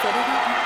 สวัสดีครับ